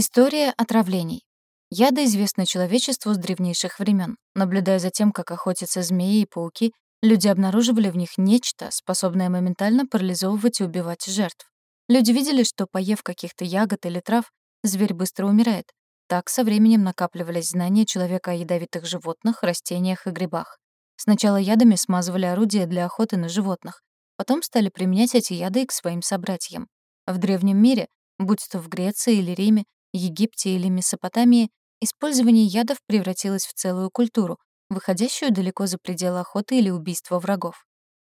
История отравлений. Яды известны человечеству с древнейших времен. Наблюдая за тем, как охотятся змеи и пауки, люди обнаруживали в них нечто, способное моментально парализовывать и убивать жертв. Люди видели, что, поев каких-то ягод или трав, зверь быстро умирает. Так со временем накапливались знания человека о ядовитых животных, растениях и грибах. Сначала ядами смазывали орудия для охоты на животных, потом стали применять эти яды и к своим собратьям. В древнем мире, будь то в Греции или Риме, Египте или Месопотамии, использование ядов превратилось в целую культуру, выходящую далеко за пределы охоты или убийства врагов.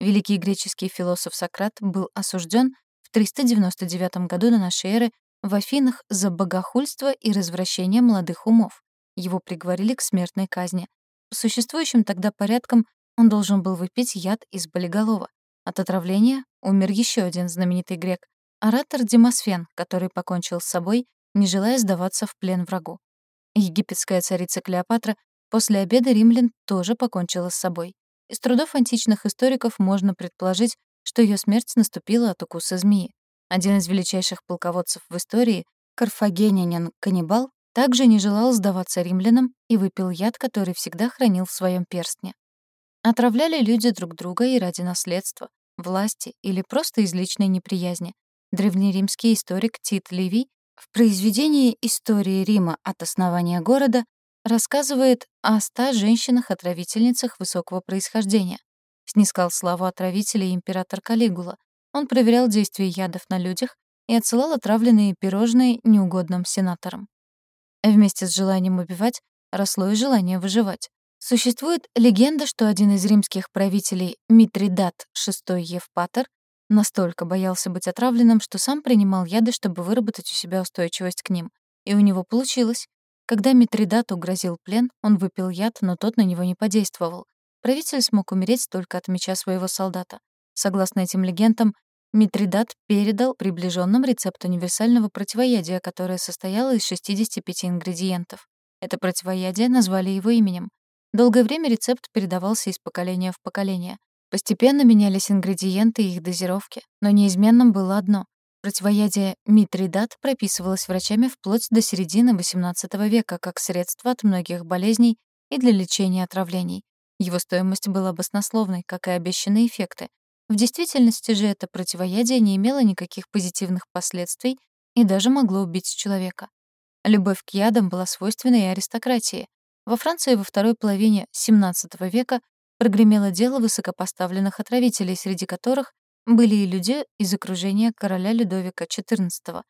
Великий греческий философ Сократ был осужден в 399 году до нашей эры в Афинах за богохульство и развращение молодых умов. Его приговорили к смертной казни. По существующим тогда порядкам он должен был выпить яд из болиголова. От отравления умер еще один знаменитый грек, оратор Демосфен, который покончил с собой, не желая сдаваться в плен врагу. Египетская царица Клеопатра после обеда римлян тоже покончила с собой. Из трудов античных историков можно предположить, что ее смерть наступила от укуса змеи. Один из величайших полководцев в истории, карфагенянин-каннибал, также не желал сдаваться римлянам и выпил яд, который всегда хранил в своем перстне. Отравляли люди друг друга и ради наследства, власти или просто из личной неприязни. Древнеримский историк Тит Ливий в произведении «Истории Рима от основания города» рассказывает о ста женщинах-отравительницах высокого происхождения. Снискал славу отравителей император Калигула. Он проверял действие ядов на людях и отсылал отравленные пирожные неугодным сенаторам. Вместе с желанием убивать росло и желание выживать. Существует легенда, что один из римских правителей Митридат VI Евпатор Настолько боялся быть отравленным, что сам принимал яды, чтобы выработать у себя устойчивость к ним. И у него получилось. Когда Митридату грозил плен, он выпил яд, но тот на него не подействовал. Правитель смог умереть только от меча своего солдата. Согласно этим легендам, Митридат передал приближенным рецепт универсального противоядия, которое состояло из 65 ингредиентов. Это противоядие назвали его именем. Долгое время рецепт передавался из поколения в поколение. Постепенно менялись ингредиенты и их дозировки, но неизменным было одно — противоядие митридат прописывалось врачами вплоть до середины XVIII века как средство от многих болезней и для лечения отравлений. Его стоимость была баснословной, как и обещанные эффекты. В действительности же это противоядие не имело никаких позитивных последствий и даже могло убить человека. Любовь к ядам была свойственна и аристократии. Во Франции во второй половине XVII века прогремело дело высокопоставленных отравителей, среди которых были и люди из окружения короля Людовика XIV.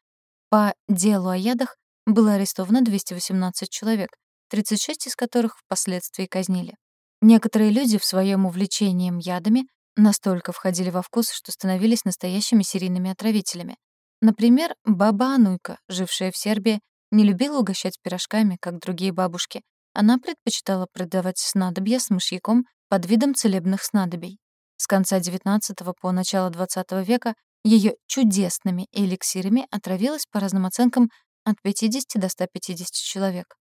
По делу о ядах было арестовано 218 человек, 36 из которых впоследствии казнили. Некоторые люди в своем увлечении ядами настолько входили во вкус, что становились настоящими серийными отравителями. Например, баба Ануйка, жившая в Сербии, не любила угощать пирожками, как другие бабушки. Она предпочитала продавать снадобья с мышьяком под видом целебных снадобий. С конца XIX по начало XX века ее чудесными эликсирами отравилось по разным оценкам от 50 до 150 человек.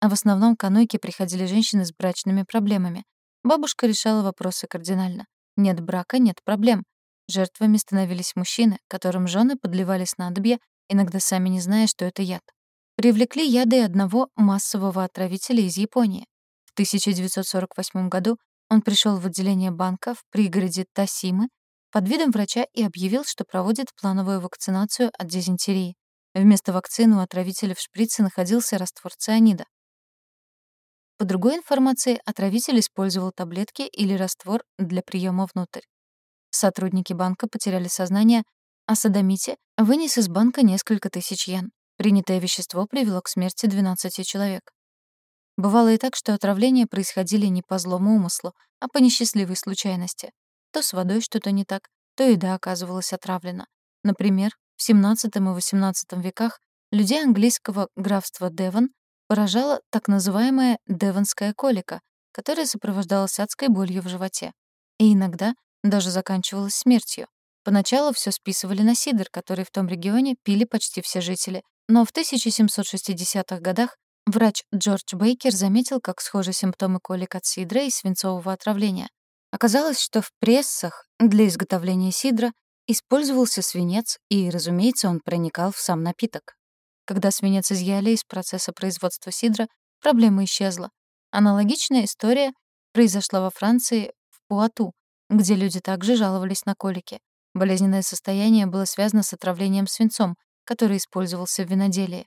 А в основном к Анойке приходили женщины с брачными проблемами. Бабушка решала вопросы кардинально. Нет брака — нет проблем. Жертвами становились мужчины, которым жены подливали снадобья, иногда сами не зная, что это яд. Привлекли яды одного массового отравителя из Японии. В 1948 году он пришел в отделение банка в пригороде Тасимы под видом врача и объявил, что проводит плановую вакцинацию от дизентерии. Вместо вакцины у отравителя в шприце находился раствор цианида. По другой информации, отравитель использовал таблетки или раствор для приема внутрь. Сотрудники банка потеряли сознание, а садомите вынес из банка несколько тысяч йен. Принятое вещество привело к смерти 12 человек. Бывало и так, что отравления происходили не по злому умыслу, а по несчастливой случайности. То с водой что-то не так, то еда оказывалась отравлена. Например, в XVII и XVIII веках людей английского графства Девон поражала так называемая девонская колика, которая сопровождалась адской болью в животе. И иногда даже заканчивалась смертью. Поначалу все списывали на сидр, который в том регионе пили почти все жители, но в 1760-х годах Врач Джордж Бейкер заметил, как схожи симптомы колик от сидра и свинцового отравления. Оказалось, что в прессах для изготовления сидра использовался свинец, и, разумеется, он проникал в сам напиток. Когда свинец изъяли из процесса производства сидра, проблема исчезла. Аналогичная история произошла во Франции, в Пуату, где люди также жаловались на колики. Болезненное состояние было связано с отравлением свинцом, который использовался в виноделии.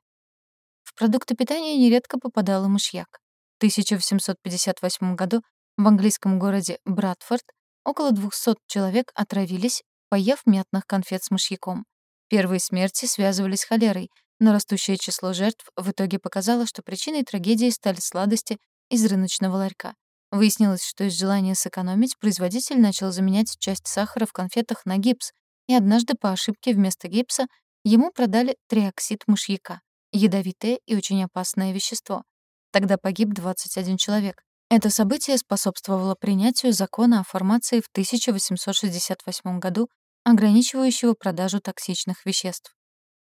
Продукты питания нередко попадал и мышьяк. В 1858 году в английском городе Братфорд около 200 человек отравились, поев мятных конфет с мышьяком. Первые смерти связывались с холерой, но растущее число жертв в итоге показало, что причиной трагедии стали сладости из рыночного ларька. Выяснилось, что из желания сэкономить производитель начал заменять часть сахара в конфетах на гипс, и однажды по ошибке вместо гипса ему продали триоксид мышьяка, ядовитое и очень опасное вещество. Тогда погиб 21 человек. Это событие способствовало принятию закона о формации в 1868 году, ограничивающего продажу токсичных веществ.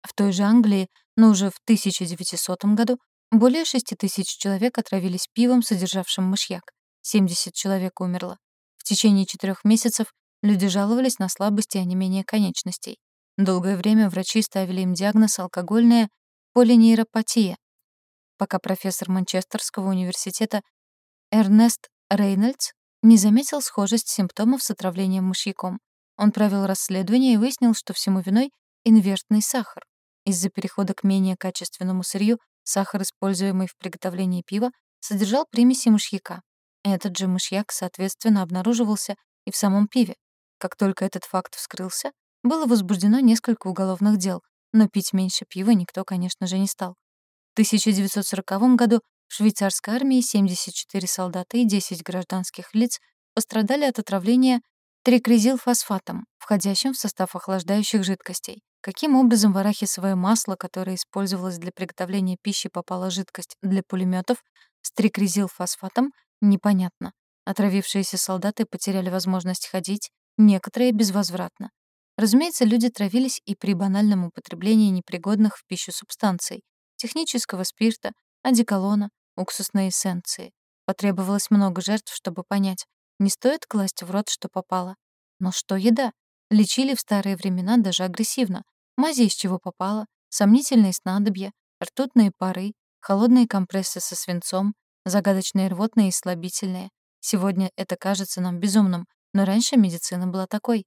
В той же Англии, но уже в 1900 году, более 6 тысяч человек отравились пивом, содержавшим мышьяк. 70 человек умерло. В течение четырех месяцев люди жаловались на слабость и онемение конечностей. Долгое время врачи ставили им диагноз алкогольная полинейропатия, пока профессор Манчестерского университета Эрнест Рейнольдс не заметил схожесть симптомов с отравлением мышьяком. Он провел расследование и выяснил, что всему виной инвертный сахар. Из-за перехода к менее качественному сырью сахар, используемый в приготовлении пива, содержал примеси мышьяка. Этот же мышьяк, соответственно, обнаруживался и в самом пиве. Как только этот факт вскрылся, было возбуждено несколько уголовных дел, но пить меньше пива никто, конечно же, не стал. В 1940 году в швейцарской армии 74 солдата и 10 гражданских лиц пострадали от отравления трикризилфосфатом, входящим в состав охлаждающих жидкостей. Каким образом в арахисовое масло, которое использовалось для приготовления пищи, попала жидкость для пулеметов с трикризилфосфатом, Непонятно. Отравившиеся солдаты потеряли возможность ходить, некоторые — безвозвратно. Разумеется, люди травились и при банальном употреблении непригодных в пищу субстанций — технического спирта, одеколона, уксусной эссенции. Потребовалось много жертв, чтобы понять, не стоит класть в рот, что попало. Но что еда? Лечили в старые времена даже агрессивно. Мази из чего попало, сомнительные снадобья, ртутные пары, холодные компрессы со свинцом, загадочные рвотные и слабительные. Сегодня это кажется нам безумным, но раньше медицина была такой.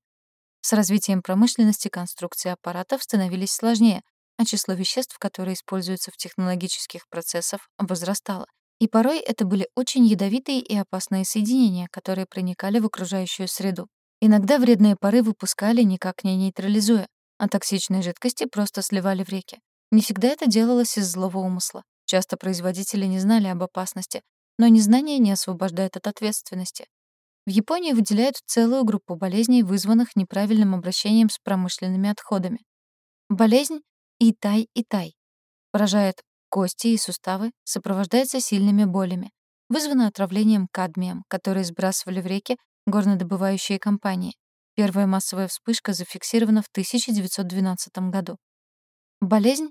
С развитием промышленности конструкции аппаратов становились сложнее, а число веществ, которые используются в технологических процессах, возрастало. И порой это были очень ядовитые и опасные соединения, которые проникали в окружающую среду. Иногда вредные пары выпускали, никак не нейтрализуя, а токсичные жидкости просто сливали в реки. Не всегда это делалось из злого умысла. Часто производители не знали об опасности, но незнание не освобождает от ответственности. В Японии выделяют целую группу болезней, вызванных неправильным обращением с промышленными отходами. Болезнь Итай-Итай поражает кости и суставы, сопровождается сильными болями. Вызвана отравлением кадмием, который сбрасывали в реки горнодобывающие компании. Первая массовая вспышка зафиксирована в 1912 году. Болезнь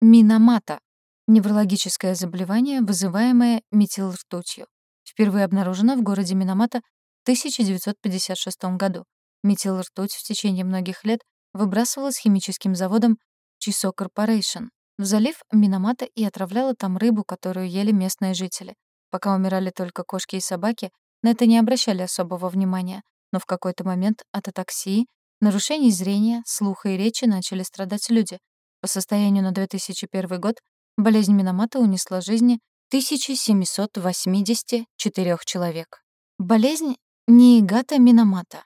Минамата Неврологическое заболевание, вызываемое метилртутью. Впервые обнаружено в городе Минамата в 1956 году. Метилртуть в течение многих лет выбрасывалась химическим заводом Чисо Корпорейшн в залив Минамата и отравляла там рыбу, которую ели местные жители. Пока умирали только кошки и собаки, на это не обращали особого внимания, но в какой-то момент от атаксии, нарушений зрения, слуха и речи начали страдать люди. По состоянию на 2001 год Болезнь Миномата унесла жизни 1784 человек. Болезнь Ниигата Миномата.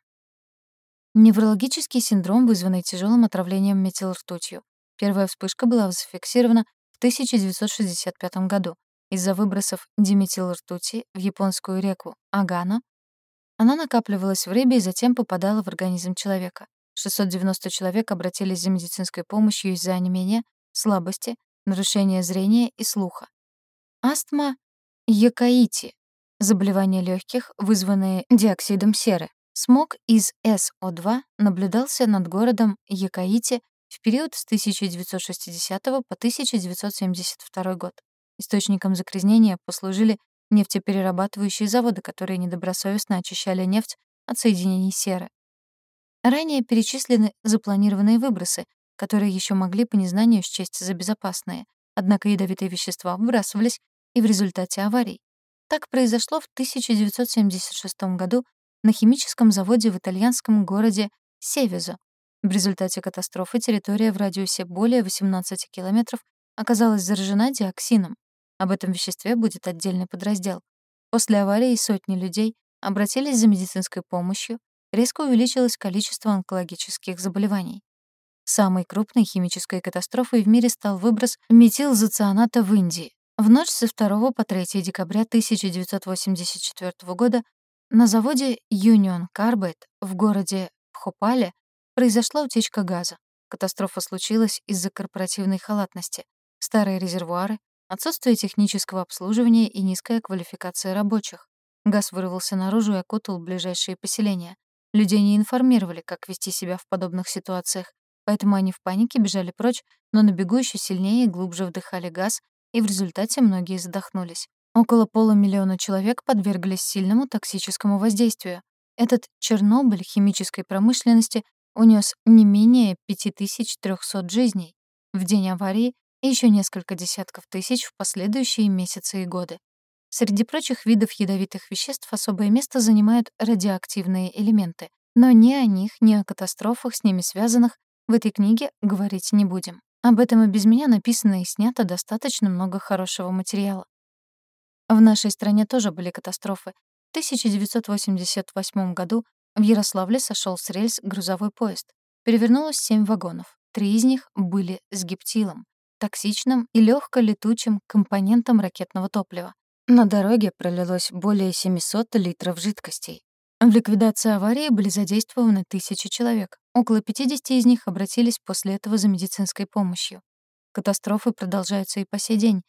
Неврологический синдром, вызванный тяжелым отравлением метилртутью. Первая вспышка была зафиксирована в 1965 году из-за выбросов диметилртути в японскую реку Агано. Она накапливалась в рыбе и затем попадала в организм человека. 690 человек обратились за медицинской помощью из-за онемения, слабости, нарушение зрения и слуха. Астма Якаити — заболевание легких, вызванное диоксидом серы. Смог из СО2 наблюдался над городом Якаити в период с 1960 по 1972 год. Источником загрязнения послужили нефтеперерабатывающие заводы, которые недобросовестно очищали нефть от соединений серы. Ранее перечислены запланированные выбросы, которые еще могли по незнанию счесть за безопасные. Однако ядовитые вещества выбрасывались и в результате аварий. Так произошло в 1976 году на химическом заводе в итальянском городе Севизо. В результате катастрофы территория в радиусе более 18 километров оказалась заражена диоксином. Об этом веществе будет отдельный подраздел. После аварии сотни людей обратились за медицинской помощью, резко увеличилось количество онкологических заболеваний. Самой крупной химической катастрофой в мире стал выброс метилзоцианата в Индии. В ночь со 2 по 3 декабря 1984 года на заводе Union Carbide в городе Пхопале произошла утечка газа. Катастрофа случилась из-за корпоративной халатности. Старые резервуары, отсутствие технического обслуживания и низкая квалификация рабочих. Газ вырвался наружу и окутал ближайшие поселения. Людей не информировали, как вести себя в подобных ситуациях, поэтому они в панике бежали прочь, но на бегу еще сильнее и глубже вдыхали газ, и в результате многие задохнулись. Около полумиллиона человек подверглись сильному токсическому воздействию. Этот Чернобыль химической промышленности унес не менее 5300 жизней. В день аварии и еще несколько десятков тысяч в последующие месяцы и годы. Среди прочих видов ядовитых веществ особое место занимают радиоактивные элементы, но ни о них, ни о катастрофах с ними связанных в этой книге говорить не будем. Об этом и без меня написано и снято достаточно много хорошего материала. В нашей стране тоже были катастрофы. В 1988 году в Ярославле сошел с рельс грузовой поезд. Перевернулось семь вагонов. Три из них были с гептилом токсичным и легко-летучим компонентом ракетного топлива. На дороге пролилось более 700 литров жидкостей. В ликвидации аварии были задействованы тысячи человек. Около 50 из них обратились после этого за медицинской помощью. Катастрофы продолжаются и по сей день.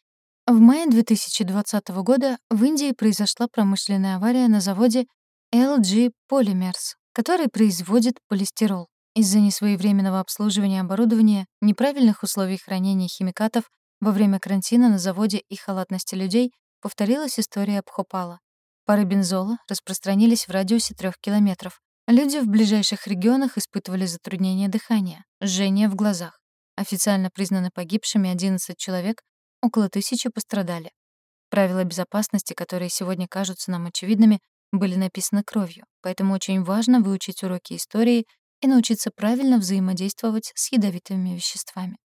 В мае 2020 года в Индии произошла промышленная авария на заводе LG Polymers, который производит полистирол. Из-за несвоевременного обслуживания оборудования, неправильных условий хранения химикатов во время карантина на заводе и халатности людей повторилась история Бхопала. Пары бензола распространились в радиусе трех километров. Люди в ближайших регионах испытывали затруднение дыхания, жжение в глазах. Официально признаны погибшими 11 человек, около тысячи пострадали. Правила безопасности, которые сегодня кажутся нам очевидными, были написаны кровью, поэтому очень важно выучить уроки истории и научиться правильно взаимодействовать с ядовитыми веществами.